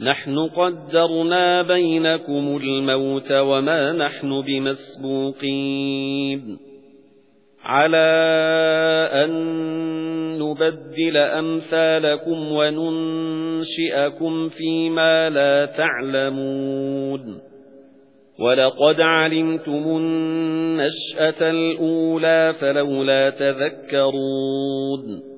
نَحْنُ قَدَّرْنَا بَيْنَكُمُ الْمَوْتَ وَمَا نَحْنُ بِمَسْبُوقِينَ. عَلَى أَن نُبَدِّلَ أَمْثَالَكُمْ وَنُنشِئَكُمْ فِيمَا لَا تَعْلَمُونَ. وَلَقَدْ عَلِمْتُمُ النَّشْأَةَ الْأُولَى فَلَوْلَا تَذَكَّرُونَ.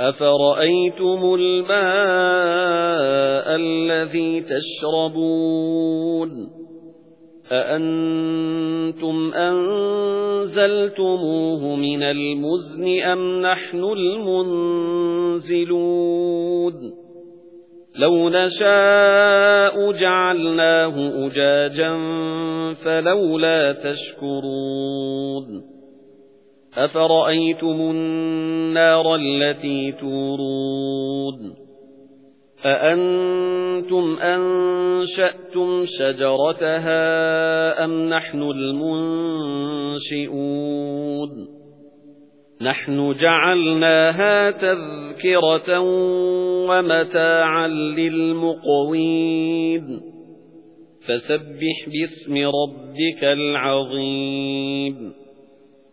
أَفَرَأَيْتُمُ الْمَاءَ الَّذِي تَشْرَبُونَ أَأَنتُمْ أَنزَلْتُمُوهُ مِنَ الْمُزْنِ أَمْ نَحْنُ الْمُنزِلُونَ لَوْ نَشَاءُ جَعَلْنَاهُ أُجَاجًا فَلَوْلَا تَشْكُرُونَ أَفَرَأَيْتُمُ النَّارَ الَّتِي تُورُونَ أَأَنتُمْ أَنشَأْتُمْ شَجَرَتَهَا أَمْ نَحْنُ الْمُنشِئُونَ نَحْنُ جَعَلْنَاهَا تَذْكِرَةً وَمَتَاعًا لِلْمُقْوِينَ فَسَبِّحْ بِاسْمِ رَبِّكَ الْعَظِيمِ